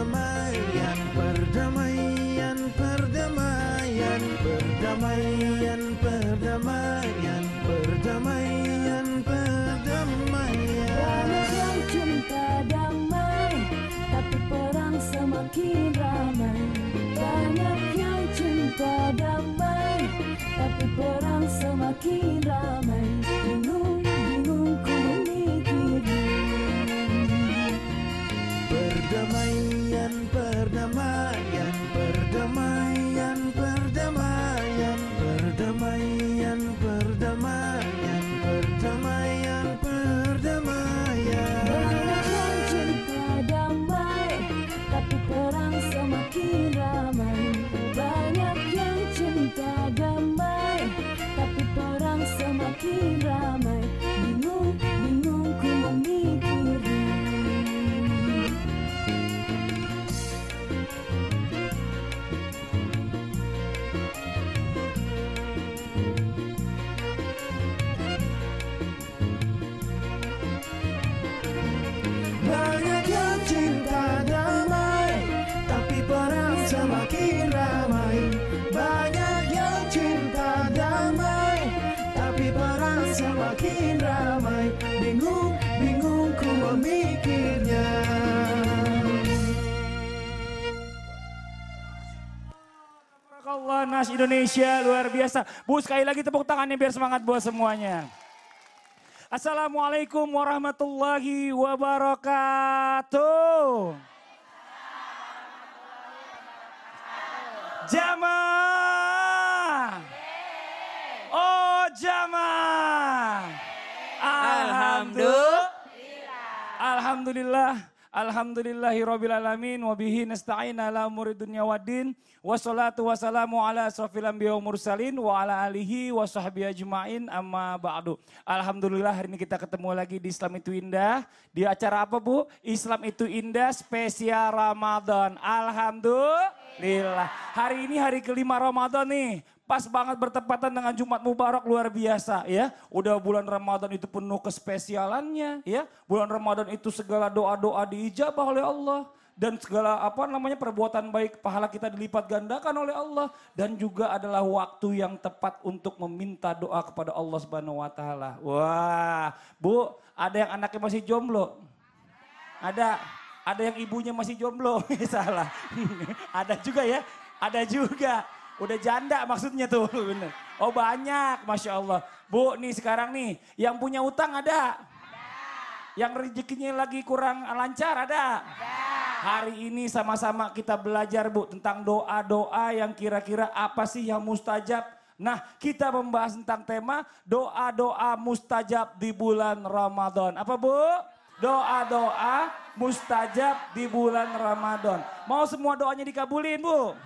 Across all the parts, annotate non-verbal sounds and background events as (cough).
perdamaian, perdamaian, perdamaian, perdamaian, perdamaian, perdamaian, perdamaian. Banyak yang cinta damai Tapi perang semakin ramai Banyak yang cinta damai Tapi perang semakin ramai semakin ramai. Bingung, bingung ku memikirnya. Allah Nas Indonesia luar biasa. Bu sekali lagi tepuk tangannya biar semangat buat semuanya. Assalamualaikum warahmatullahi wabarakatuh. Jamaah. Oh jamaah. Alhamdulillah. Alhamdulillah. Alhamdulillahirabbil alamin wa bihi nasta'in ala umuri dunya waddin. Wassalatu wassalamu ala asrofil anbiya mursalin wa ala alihi wa sahbihi ajmain amma ba'du. Alhamdulillah hari ini kita ketemu lagi di Islam itu Indah. Di acara apa Bu? Islam itu Indah spesial Ramadan. Alhamdulillah. Hari ini hari kelima Ramadan nih. Pas banget bertepatan dengan Jumat Mubarak luar biasa ya. Udah bulan Ramadan itu penuh kespesialannya ya. Bulan Ramadan itu segala doa-doa diijabah oleh Allah. Dan segala apa namanya perbuatan baik pahala kita dilipat gandakan oleh Allah. Dan juga adalah waktu yang tepat untuk meminta doa kepada Allah subhanahu wa ta'ala. Wah Bu ada yang anaknya masih jomblo? Ada. Ada yang ibunya masih jomblo? (laughs) Salah. (laughs) ada juga ya? Ada juga. Udah janda maksudnya tuh. (laughs) Bener. Oh banyak, Masya Allah. Bu nih sekarang nih, yang punya utang ada? Yang rezekinya lagi kurang lancar ada? Hari ini sama-sama kita belajar Bu tentang doa-doa yang kira-kira apa sih yang mustajab. Nah kita membahas tentang tema doa-doa mustajab di bulan Ramadan. Apa Bu? Doa-doa mustajab di bulan Ramadan. Mau semua doanya dikabulin Bu?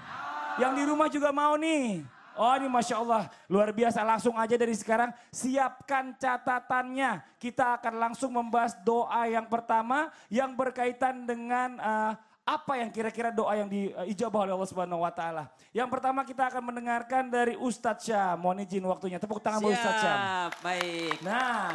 Yang di rumah juga mau nih. Oh ini Masya Allah luar biasa langsung aja dari sekarang siapkan catatannya. Kita akan langsung membahas doa yang pertama yang berkaitan dengan eh, apa yang kira-kira doa yang diijabah oleh Allah Subhanahu wa taala. Yang pertama kita akan mendengarkan dari Ustadz Syam. Mohon izin waktunya. Tepuk tangan buat Ustadz Syam. Baik. Nah,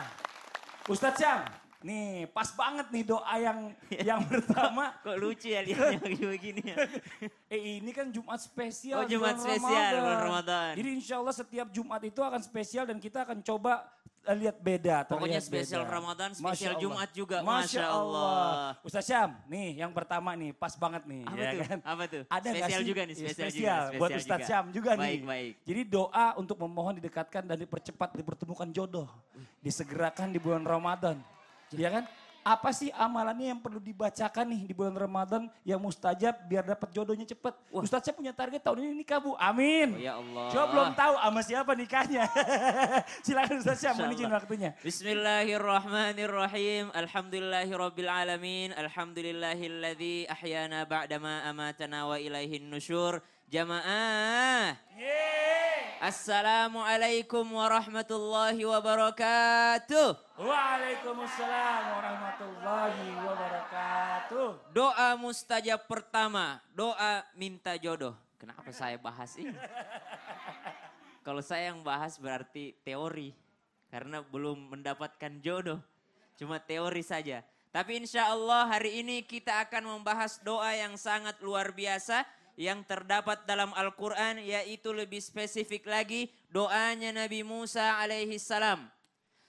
Ustadz Syam, nih pas banget nih doa yang (laughs) yang pertama. Kok lucu ya lihatnya (laughs) begini ya. (laughs) Eh ini kan Jumat spesial. Oh, Jumat spesial bulan Ramadan. Jadi insya Allah setiap Jumat itu akan spesial dan kita akan coba eh, lihat beda. Pokoknya spesial beda. Ramadan, spesial. Jumat juga. Masya Masya Allah. Allah. Ustaz Syam, nih yang pertama nih pas banget nih. Apa ya tuh? kan? Apa tuh? Ada nggak Spesial juga nih, Iya, spesial juga, spesial. Buat spesial Ustaz juga. Syam juga nih. Baik, baik. Jadi doa untuk memohon didekatkan dan dipercepat dipertemukan jodoh. Disegerakan di bulan Ramadan. Ya kan? Apa sih amalannya yang perlu dibacakan nih di bulan Ramadan yang mustajab biar dapat jodohnya cepet? Ustaz Syam punya target tahun ini nikah bu. Amin. Oh, ya Allah. Coba belum tahu sama siapa nikahnya. (laughs) Silakan Ustaz Syam, Insya izin waktunya. Bismillahirrahmanirrahim. Alhamdulillahirabbil alamin. Alhamdulillahilladzi ahyana ba'dama amatana wa ilaihin nusyur. Jamaah. Assalamualaikum warahmatullahi wabarakatuh. Waalaikumsalam warahmatullahi wabarakatuh. Doa mustajab pertama, doa minta jodoh. Kenapa saya bahas ini? (laughs) Kalau saya yang bahas berarti teori. Karena belum mendapatkan jodoh. Cuma teori saja. Tapi insya Allah hari ini kita akan membahas doa yang sangat luar biasa yang terdapat dalam Al-Quran yaitu lebih spesifik lagi doanya Nabi Musa alaihi salam.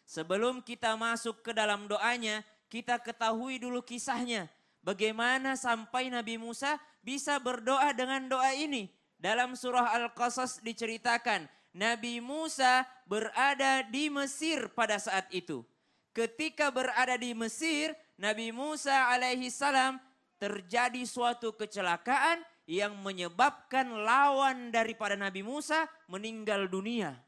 Sebelum kita masuk ke dalam doanya, kita ketahui dulu kisahnya. Bagaimana sampai Nabi Musa bisa berdoa dengan doa ini. Dalam surah Al-Qasas diceritakan, Nabi Musa berada di Mesir pada saat itu. Ketika berada di Mesir, Nabi Musa alaihi salam terjadi suatu kecelakaan yang menyebabkan lawan daripada Nabi Musa meninggal dunia.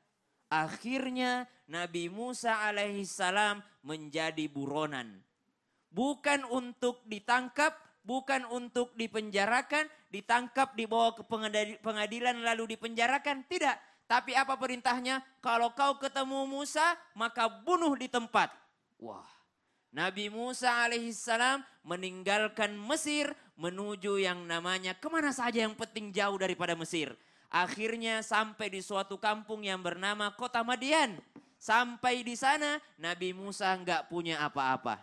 Akhirnya Nabi Musa alaihi salam menjadi buronan. Bukan untuk ditangkap, bukan untuk dipenjarakan, ditangkap dibawa ke pengadilan lalu dipenjarakan, tidak. Tapi apa perintahnya? Kalau kau ketemu Musa, maka bunuh di tempat. Wah, Nabi Musa alaihissalam meninggalkan Mesir menuju yang namanya ke mana saja yang penting jauh daripada Mesir. Akhirnya sampai di suatu kampung yang bernama kota Madian. Sampai di sana Nabi Musa nggak punya apa-apa.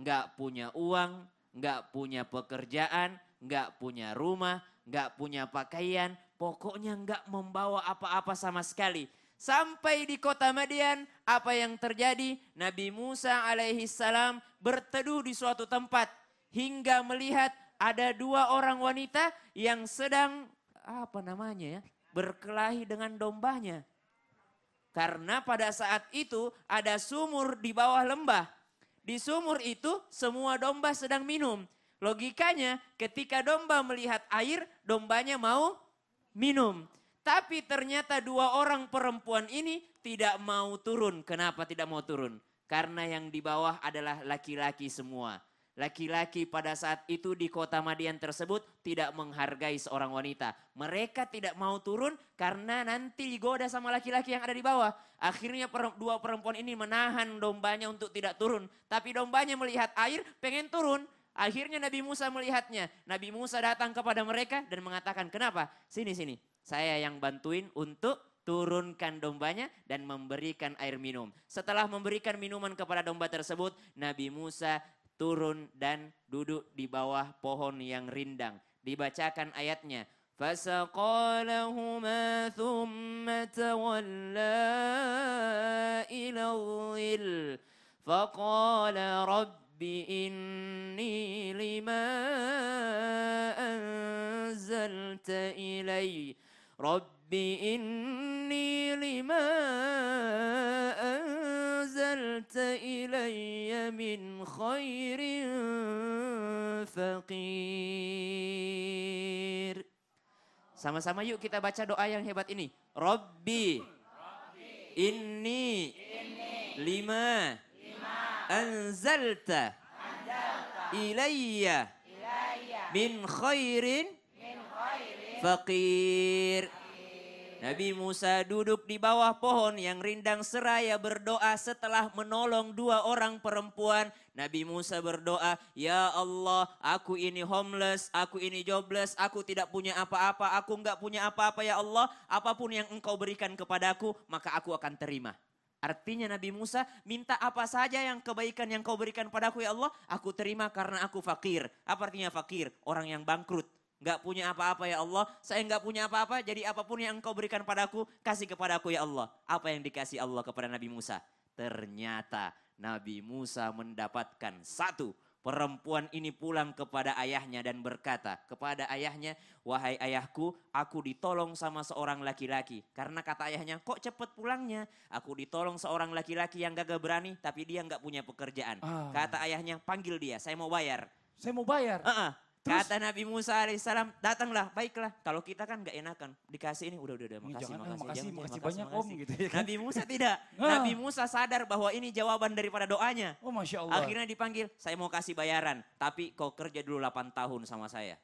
Nggak punya uang, nggak punya pekerjaan, nggak punya rumah, nggak punya pakaian. Pokoknya nggak membawa apa-apa sama sekali. Sampai di kota Madian, apa yang terjadi? Nabi Musa alaihi salam berteduh di suatu tempat hingga melihat ada dua orang wanita yang sedang apa namanya ya? berkelahi dengan dombanya. Karena pada saat itu ada sumur di bawah lembah. Di sumur itu semua domba sedang minum. Logikanya ketika domba melihat air, dombanya mau minum. Tapi ternyata dua orang perempuan ini tidak mau turun. Kenapa tidak mau turun? Karena yang di bawah adalah laki-laki semua. Laki-laki pada saat itu di kota Madian tersebut tidak menghargai seorang wanita. Mereka tidak mau turun karena nanti digoda sama laki-laki yang ada di bawah. Akhirnya dua perempuan ini menahan dombanya untuk tidak turun. Tapi dombanya melihat air pengen turun. Akhirnya Nabi Musa melihatnya. Nabi Musa datang kepada mereka dan mengatakan, kenapa? Sini, sini. Saya yang bantuin untuk turunkan dombanya dan memberikan air minum. Setelah memberikan minuman kepada domba tersebut, Nabi Musa turun dan duduk di bawah pohon yang rindang. Dibacakan ayatnya. فسقالهما ثم تولى إلى الظل فقال رب إني لما أنزلت إلي رب إني لما أنزلت إلي من خير فقير Sama-sama yuk kita baca doa yang hebat ini. Robbi, inni, lima, anzalta, ilayya, min khairin, fakir. Nabi Musa duduk di bawah pohon yang rindang seraya berdoa setelah menolong dua orang perempuan. Nabi Musa berdoa, Ya Allah, aku ini homeless, aku ini jobless, aku tidak punya apa-apa, aku enggak punya apa-apa ya Allah. Apa pun yang engkau berikan kepadaku, maka aku akan terima. Artinya Nabi Musa minta apa saja yang kebaikan yang kau berikan padaku ya Allah, aku terima karena aku fakir. Apa artinya fakir? Orang yang bangkrut Nggak punya apa-apa ya Allah. Saya nggak punya apa-apa. Jadi apa pun yang engkau berikan padaku. Kasih kepadaku ya Allah. Apa yang dikasih Allah kepada Nabi Musa? Ternyata Nabi Musa mendapatkan satu. Perempuan ini pulang kepada ayahnya dan berkata kepada ayahnya, wahai ayahku, aku ditolong sama seorang laki-laki. Karena kata ayahnya, kok cepet pulangnya? Aku ditolong seorang laki-laki yang gagah berani, tapi dia nggak punya pekerjaan. Ah. Kata ayahnya, panggil dia, saya mau bayar. Saya mau bayar. Uh-uh. Terus? Kata Nabi Musa alaihissalam, datanglah, baiklah. Kalau kita kan gak enakan, dikasih ini, udah, udah, udah, makasih, jangan, makasih, ah, makasih, jangan, makasih jangan, banyak om gitu ya kan. Nabi Musa tidak. (laughs) Ah. Nabi Musa sadar bahwa ini jawaban daripada doanya. Oh Masya Allah. Akhirnya dipanggil, saya mau kasih bayaran, tapi kau kerja dulu 8 tahun sama saya.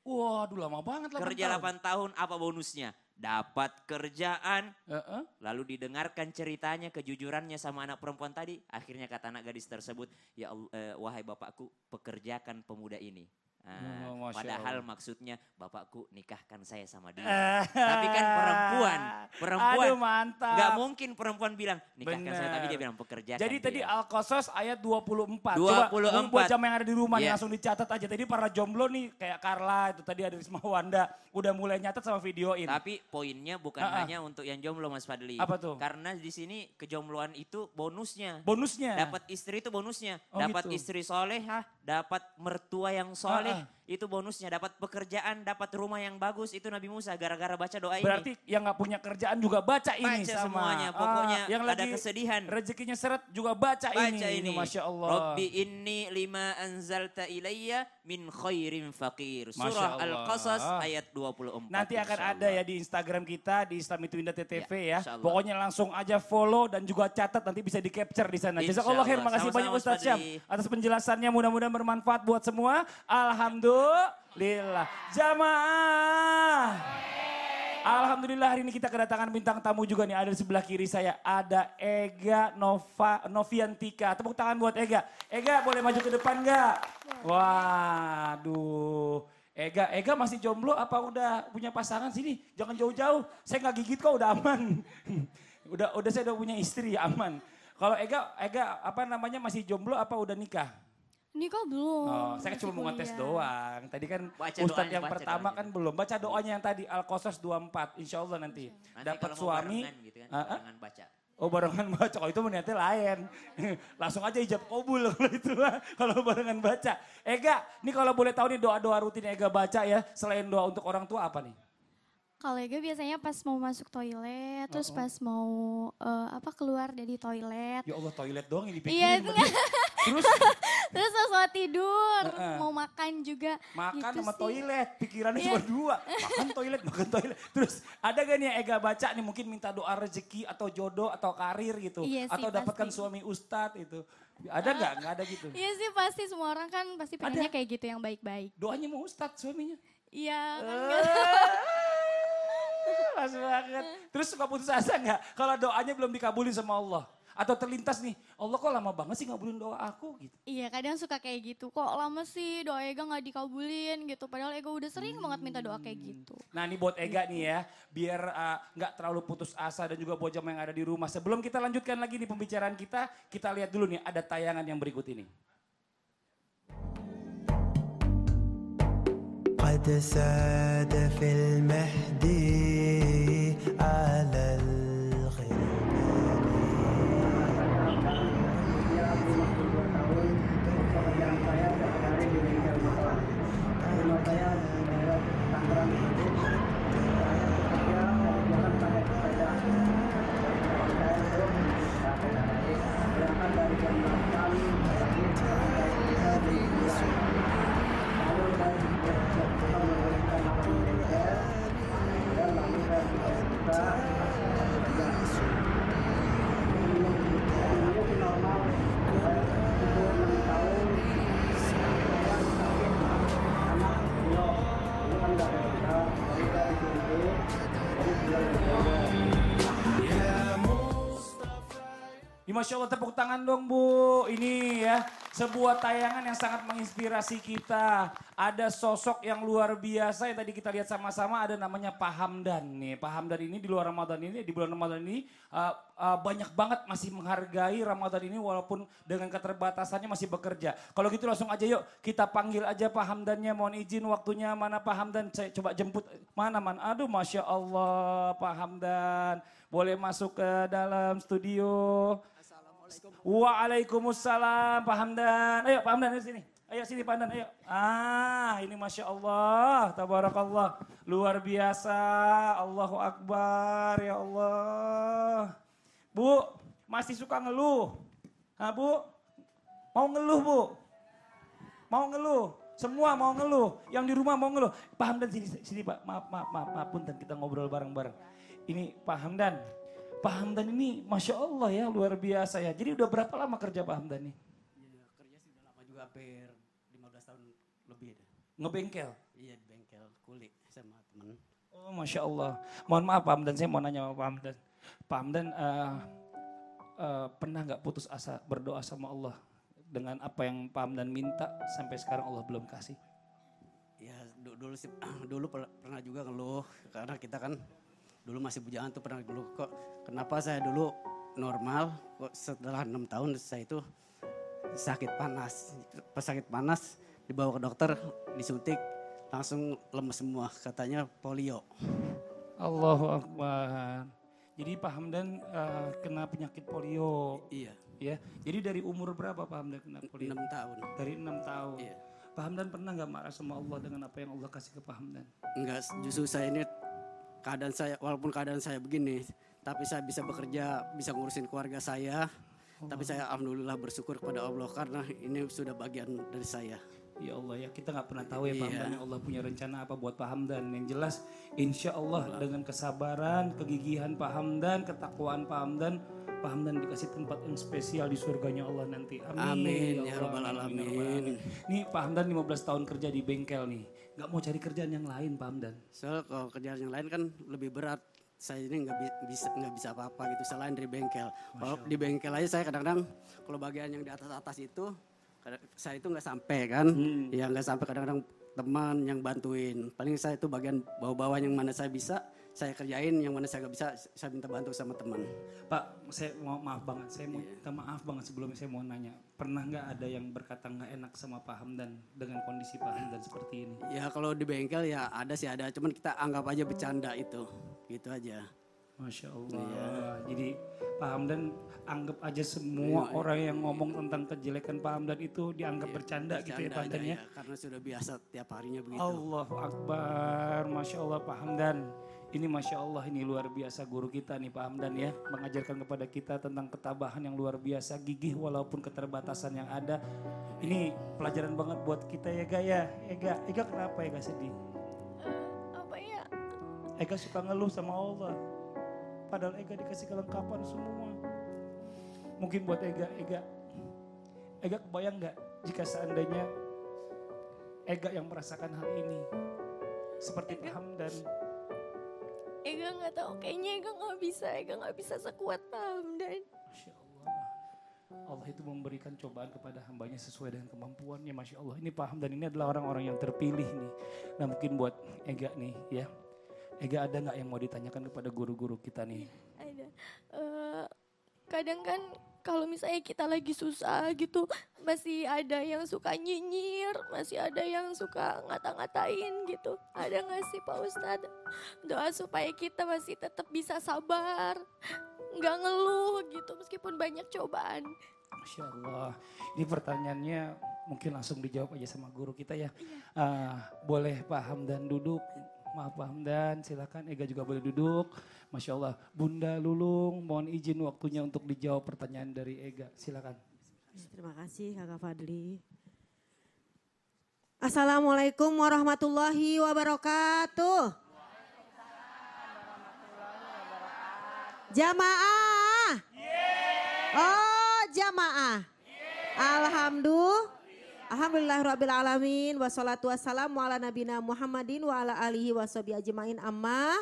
Waduh lama banget 8 Kerja tahun. 8 tahun, apa bonusnya? Dapat kerjaan, Heeh. lalu didengarkan ceritanya, kejujurannya sama anak perempuan tadi. Akhirnya kata anak gadis tersebut, ya Allah, eh, wahai bapakku, pekerjakan pemuda ini. Nah, Oh, padahal Allah. maksudnya bapakku nikahkan saya sama dia. (laughs) Tapi kan perempuan, perempuan Aduh mantap. nggak mungkin perempuan bilang nikahkan saya tapi Bener. dia bilang pekerjakan. Jadi tadi dia. Al-Qasas ayat 24. 24. Coba buat jam yang ada di rumah nih Iya. langsung dicatat aja. Tadi para jomblo nih kayak Carla itu tadi ada Risma Wanda udah mulai nyatat sama videoin. Tapi poinnya bukan Ah, ah. hanya untuk yang jomblo Mas Fadli. Apa tuh? Karena di sini kejombloan itu bonusnya. Bonusnya. Dapat istri itu bonusnya. Oh, dapat gitu. istri solehah, dapat mertua yang soleh, Ah, ah. Itu bonusnya. Dapat pekerjaan, dapat rumah yang bagus, itu Nabi Musa gara-gara baca doa ini. Berarti yang nggak punya kerjaan juga baca, ini Baca sama. semuanya, Ah, pokoknya yang ada lagi kesedihan. Rezekinya seret juga baca, Baca ini. ini. Masya Allah. Rabbi inni lima anzalta ilayya min khairin. Masya Surah. Al-Qasas ayat 24. Nanti akan ada ya di Instagram kita di Islam itu Indah TTV Ya, ya. Pokoknya langsung aja follow dan juga catat nanti bisa di capture di sana. Jazakallah khair. Allah. Makasih Sama-sama, banyak Mas Ustadz Syam atas penjelasannya. Mudah-mudahan bermanfaat buat semua. Alhamdulillah. Jamaah. Alhamdulillah hari ini kita kedatangan bintang tamu juga nih. Ada di sebelah kiri saya. Ada Ega Nova, Noviantika. Tepuk tangan buat Ega. Ega boleh maju ke depan nggak? Waduh. Ega, Ega masih jomblo apa udah punya pasangan sini? Jangan jauh-jauh. Saya nggak gigit kok udah aman. (laughs) udah udah saya udah punya istri aman. Kalau Ega, Ega apa namanya masih jomblo apa udah nikah? Nikah belum. Oh, saya kan cuma mau ngetes doang. Tadi kan Baca Ustadz doanya, yang baca pertama doanya. kan belum. Baca doanya yang tadi Al-Qasas 24. Insya Allah nanti. Nanti Dapat kalau mau suami. barengan gitu kan, ah? barengan baca. Oh barengan baca, kalau itu niatnya lain. (laughs) Langsung aja ijab kabul (laughs) kalau itu kalau barengan baca. Ega, ini kalau boleh tahu nih doa-doa rutin Ega baca ya, selain doa untuk orang tua apa nih? Kalau Ega biasanya pas mau masuk toilet, terus Oh, oh. pas mau eh, apa keluar dari toilet. Ya Allah toilet doang yang dipikirin. Iya. (laughs) Terus (laughs) Terus mau tidur, Heeh. mau makan juga. makan gitu sama sih. toilet, pikirannya Iya. cuma dua. (laughs) Makan toilet, makan toilet. Terus ada gak nih yang Ega baca nih mungkin minta doa rezeki atau jodoh atau karir gitu. Iya sih, atau dapatkan pasti. suami ustadz itu. Ada nggak? Nggak ada gitu. Iya sih pasti semua orang kan pasti pengennya kayak gitu yang baik-baik. Doanya mau ustadz suaminya. Iya kan Eh. nggak (laughs) Pas banget. Terus suka putus asa nggak? Kalau doanya belum dikabulin sama Allah Atau terlintas nih, Allah kok lama banget sih ngabulin doa aku gitu. Iya kadang suka kayak gitu. Kok lama sih doa Ega nggak dikabulin gitu. Padahal Ega udah sering banget minta doa kayak gitu. Nah ini buat Ega nih ya, biar uh, nggak terlalu putus asa dan juga buat jamaah yang ada di rumah. Sebelum kita lanjutkan lagi nih pembicaraan kita, kita lihat dulu nih ada tayangan yang berikut ini. قد ساد في المهدي على Masya Allah tepuk tangan dong Bu. Ini ya sebuah tayangan yang sangat menginspirasi kita. Ada sosok yang luar biasa yang tadi kita lihat sama-sama ada namanya Pak Hamdan nih. Pak Hamdan ini di luar Ramadan ini, di bulan Ramadan ini uh, uh, banyak banget masih menghargai Ramadan ini walaupun dengan keterbatasannya masih bekerja. Kalau gitu langsung aja yuk kita panggil aja Pak Hamdannya. Mohon izin waktunya mana Pak Hamdan. Saya coba jemput mana man. Aduh Masya Allah Pak Hamdan. Boleh masuk ke dalam studio. Waalaikumsalam Pak Hamdan. Ayo Pak Hamdan sini. Ayo sini Pak Hamdan, ayo. Ah, ini Masya Allah, Tabarakallah. Luar biasa, Allahu Akbar, ya Allah. Bu, masih suka ngeluh? Hah Bu? Mau ngeluh Bu? Mau ngeluh? Semua mau ngeluh, yang di rumah mau ngeluh. Pak Hamdan sini, sini Pak, maaf, maaf, maaf, maaf punten kita ngobrol bareng-bareng. Ini Pak Hamdan, Pak Hamdan ini Masya Allah ya luar biasa ya. Jadi udah berapa lama kerja Pak Hamdan nih? Iya, kerja sih udah lama juga hampir 15 tahun lebih. Ngebengkel? Iya di bengkel kulit sama temen. Oh Masya Allah. Mohon maaf Pak Hamdan, saya mau nanya sama Pak Hamdan. Pak Hamdan eh, eh, pernah nggak putus asa berdoa sama Allah? Dengan apa yang Pak Hamdan minta sampai sekarang Allah belum kasih? du- dulu (clears throat) dulu per- pernah juga ngeluh karena kita kan dulu masih bujangan tuh pernah ngeluh kok kenapa saya dulu normal kok setelah enam tahun saya itu sakit panas pas sakit panas dibawa ke dokter disuntik langsung lemes semua katanya polio Allahu Akbar. Jadi Pak Hamdan eh, kena penyakit polio iya ya. Jadi dari umur berapa Pak Hamdan kena polio? enam tahun Dari enam tahun. Iya. Pak Hamdan pernah nggak marah sama Allah dengan apa yang Allah kasih ke Pak Hamdan? enggak justru saya ini keadaan saya walaupun keadaan saya begini tapi saya bisa bekerja bisa ngurusin keluarga saya. Tapi saya alhamdulillah bersyukur kepada Allah karena ini sudah bagian dari saya Ya Allah ya kita nggak pernah tahu ya Pak. Hamdan ya Allah punya rencana apa buat Pak Hamdan. Yang jelas insya Allah dengan kesabaran, kegigihan Pak Hamdan, ketakwaan Pak Hamdan, Pak Hamdan dikasih tempat yang spesial di surganya Allah nanti. Amin. Amin, ya Allah, Rabbal amin, Alamin. ya. Nih Pak Hamdan 15 tahun kerja di bengkel nih. Nggak mau cari kerjaan yang lain Pak Hamdan. soal kalau kerjaan yang lain kan lebih berat saya ini nggak bi- bisa nggak bisa apa-apa gitu selain dari bengkel kalau di bengkel aja saya kadang-kadang kalau bagian yang di atas atas itu saya itu nggak sampai kan. Ya nggak sampai kadang-kadang teman yang bantuin. Paling saya itu bagian bawah-bawah yang mana saya bisa saya kerjain yang mana saya nggak bisa saya minta bantu sama teman. Pak, saya mau maaf banget. Saya mau minta maaf banget sebelumnya saya mau nanya. Pernah nggak ada yang berkata nggak enak sama Pak Hamdan dengan kondisi Pak Hamdan seperti ini? ya kalau di bengkel ya ada sih ada. Cuman kita anggap aja bercanda itu. Gitu aja Masya Allah. Jadi Pak Hamdan anggap aja semua orang yang ngomong tentang kejelekan Pak Hamdan itu dianggap bercanda gitu ya Bercanda Pak Hamdan aja, ya. karena sudah biasa tiap harinya begitu Allahu Akbar. Masya Allah Pak Hamdan. Ini Masya Allah ini luar biasa guru kita nih Pak Hamdan ya. Mengajarkan kepada kita tentang ketabahan yang luar biasa. Gigih walaupun keterbatasan yang ada. Ini pelajaran banget buat kita ya Gaya. Ega, Ega kenapa Ega sedih? Eh, apa ya? Ega suka ngeluh sama Allah. Padahal Ega dikasih kelengkapan semua. Mungkin buat Ega, Ega, Ega kebayang nggak jika seandainya Ega yang merasakan hal ini seperti Pak Hamdan. Ega nggak tahu. Kayaknya Ega nggak bisa. Ega nggak bisa sekuat Pak Hamdan. Masya Allah. Allah itu memberikan cobaan kepada hambanya sesuai dengan kemampuannya. Masya Allah. Ini Pak Hamdan ini adalah orang-orang yang terpilih nih. Nah mungkin buat Ega nih ya. Ega ada nggak yang mau ditanyakan kepada guru-guru kita nih? Ada. Eh, kadang kan kalau misalnya kita lagi susah gitu, masih ada yang suka nyinyir, masih ada yang suka ngata-ngatain gitu. Ada nggak sih Pak Ustadz doa supaya kita masih tetap bisa sabar, nggak ngeluh gitu meskipun banyak cobaan. Masya Allah. Ini pertanyaannya mungkin langsung dijawab aja sama guru kita ya. Ah, boleh Pak Hamdan duduk. Maaf Pak Hamdan, silakan Ega juga boleh duduk. Masya Allah. Bunda Lulung, mohon izin waktunya untuk dijawab pertanyaan dari Ega. Silakan. Terima kasih Kakak Fadli. Assalamualaikum warahmatullahi wabarakatuh. Jamaah. Oh, jamaah. Alhamdulillah. Rabbil Alamin Wassalatu wassalamu ala nabina Muhammadin Wa ala alihi washabi ajmain. Amma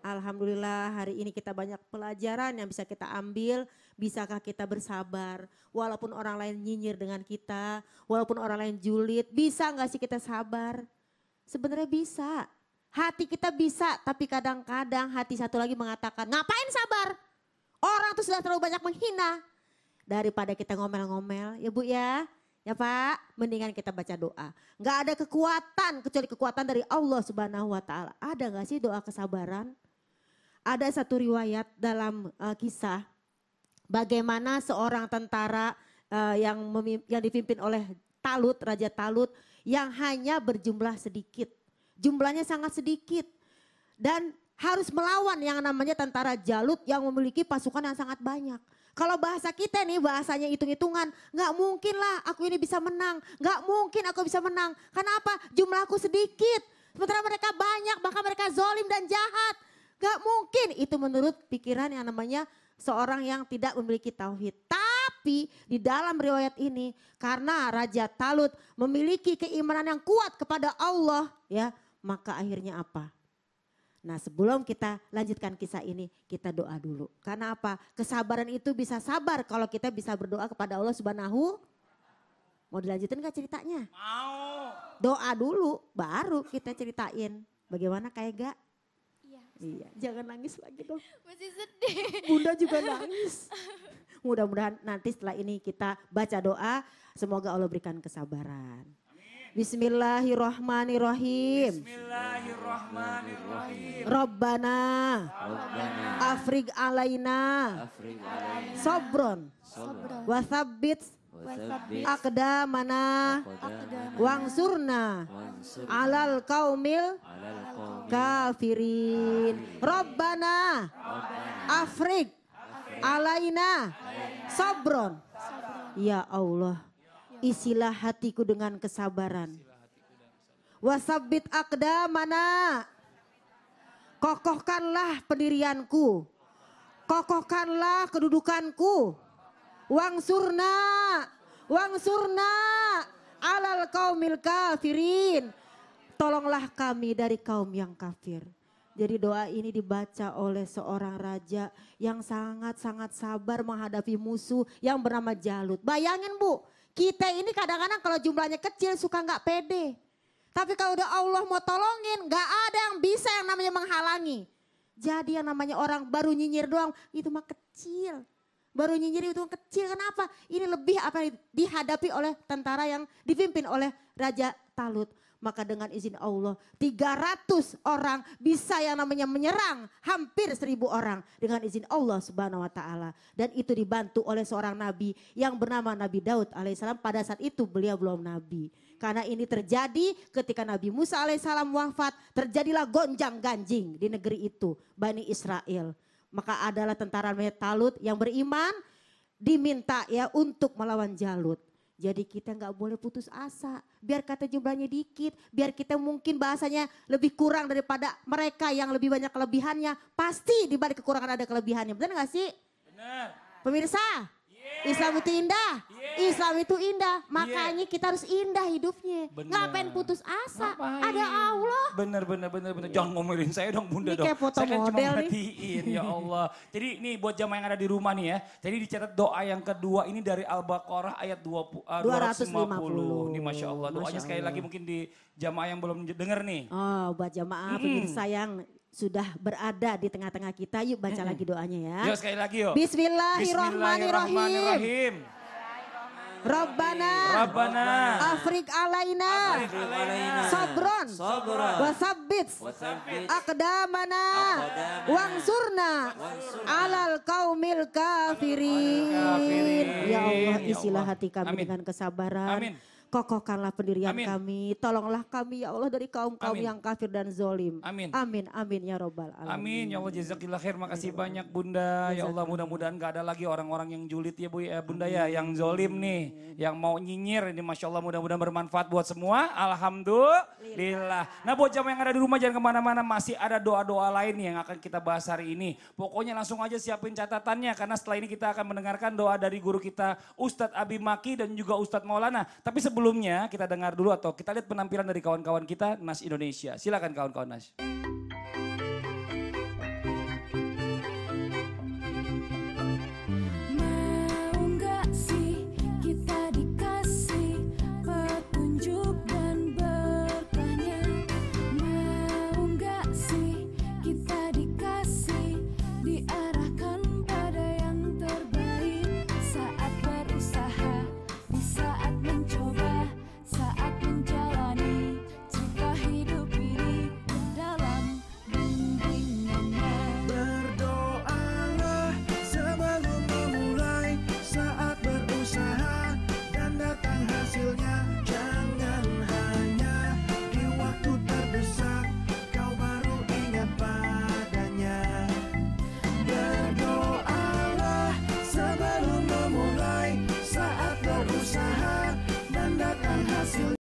Alhamdulillah hari ini kita banyak pelajaran yang bisa kita ambil. Bisakah kita bersabar? Walaupun orang lain nyinyir dengan kita Walaupun orang lain julid Bisa gak sih kita sabar? Sebenarnya bisa. Hati kita bisa tapi kadang-kadang hati satu lagi mengatakan Ngapain sabar? Orang tuh sudah terlalu banyak menghina. Daripada kita ngomel-ngomel. Ya bu ya Ya Pak, mendingan kita baca doa. Nggak ada kekuatan kecuali kekuatan dari Allah Subhanahu wa taala. Ada nggak sih doa kesabaran? Ada satu riwayat dalam eh, kisah bagaimana seorang tentara eh, yang yang dipimpin oleh Talut, Raja Talut yang hanya berjumlah sedikit. Jumlahnya sangat sedikit. Dan harus melawan yang namanya tentara Jalut yang memiliki pasukan yang sangat banyak. Kalau bahasa kita nih bahasanya hitung-hitungan, nggak mungkin lah aku ini bisa menang, nggak mungkin aku bisa menang. Kenapa? Jumlahku sedikit, sementara mereka banyak, bahkan mereka zolim dan jahat. Nggak mungkin itu menurut pikiran yang namanya seorang yang tidak memiliki tauhid. Tapi di dalam riwayat ini karena Raja Talut memiliki keimanan yang kuat kepada Allah, ya maka akhirnya apa? Nah sebelum kita lanjutkan kisah ini, kita doa dulu. Karena apa? Kesabaran itu bisa sabar kalau kita bisa berdoa kepada Allah subhanahu. Mau dilanjutin gak ceritanya? Mau. Doa dulu, baru kita ceritain. Bagaimana kayak gak? Iya. Iya, jangan nangis lagi dong. Masih sedih. Bunda juga nangis. Mudah-mudahan nanti setelah ini kita baca doa, semoga Allah berikan kesabaran. Bismillahirrahmanirrahim. Bismillahirrahmanirrahim. Rabbana afrig alaina. Sobron. Sobron. wasabbit akdamana wangsurna. Alal kaumil kafirin. Rabbana afrig alaina. Sobron. Ya Allah, isilah hatiku dengan kesabaran. Wasabit akdamana. Kokohkanlah pendirianku. Kokohkanlah kedudukanku. Wangsurna. Wangsurna. Alal kaumil kafirin. Tolonglah kami dari kaum yang kafir. Jadi doa ini dibaca oleh seorang raja yang sangat-sangat sabar menghadapi musuh yang bernama Jalut. Bayangin bu, kita ini kadang-kadang kalau jumlahnya kecil suka nggak pede. Tapi kalau udah Allah mau tolongin, nggak ada yang bisa yang namanya menghalangi. Jadi yang namanya orang baru nyinyir doang, itu mah kecil. Baru nyinyir itu kecil, kenapa? Ini lebih apa dihadapi oleh tentara yang dipimpin oleh Raja Talut. Maka dengan izin Allah 300 orang bisa yang namanya menyerang hampir 1000 orang dengan izin Allah subhanahu wa ta'ala. Dan itu dibantu oleh seorang nabi yang bernama Nabi Daud alaihissalam pada saat itu beliau belum nabi. Karena ini terjadi ketika Nabi Musa alaihissalam wafat terjadilah gonjang ganjing di negeri itu Bani Israel. Maka adalah tentara Talut yang beriman diminta ya untuk melawan Jalut. Jadi kita nggak boleh putus asa. Biar kata jumlahnya dikit, biar kita mungkin bahasanya lebih kurang daripada mereka yang lebih banyak kelebihannya. Pasti di balik kekurangan ada kelebihannya. Benar nggak sih? Benar. Pemirsa, Islam itu indah. Yeah. Islam itu indah. Makanya kita harus indah hidupnya. Benar. Ngapain putus asa? Ngapain? Ada Allah. Bener bener bener bener. Jangan ngomelin saya dong bunda Ini dong. kayak foto saya kan cuma model nih. merhatiin ya (laughs) Allah. Jadi nih buat jamaah yang ada di rumah nih ya. Jadi dicatat doa yang kedua ini dari Al-Baqarah ayat 20, uh, 250. 250. Nih Masya Allah. Doanya Masya sekali Allah. lagi mungkin di jamaah yang belum denger nih. Oh buat jamaah pemirsa yang sudah berada di tengah-tengah kita. Yuk baca lagi doanya ya. Yuk sekali lagi yuk. Bismillahirrahmanirrahim. Bismillahirrahmanirrahim. Rabbana. Rabbana. Afrik alaina. Sabron. Sabron. Wasabbit. Wasabbit. Akdamana. Wangsurna. Alal kaumil kafirin. Ya Allah isilah hati kami Amin. dengan kesabaran. Amin. Kokohkanlah pendirian Amin. kami. Tolonglah kami ya Allah dari kaum-kaum Amin. yang kafir dan zolim. Amin. Amin. Amin ya robbal alamin. Amin ya Allah jazakillah khair makasih banyak Bunda ya Allah mudah-mudahan gak ada lagi orang-orang yang julid ya Bu ya Bunda ya yang zolim nih yang mau nyinyir ini Masya Allah mudah-mudahan bermanfaat buat semua Alhamdulillah Nah buat jamaah yang ada di rumah jangan ke mana-mana masih ada doa-doa lain yang akan kita bahas hari ini pokoknya langsung aja siapin catatannya karena setelah ini kita akan mendengarkan doa dari guru kita Ustadz Abi Maki dan juga Ustadz Maulana tapi sebelumnya kita dengar dulu atau kita lihat penampilan dari kawan-kawan kita Nas Indonesia. Silakan kawan-kawan Nas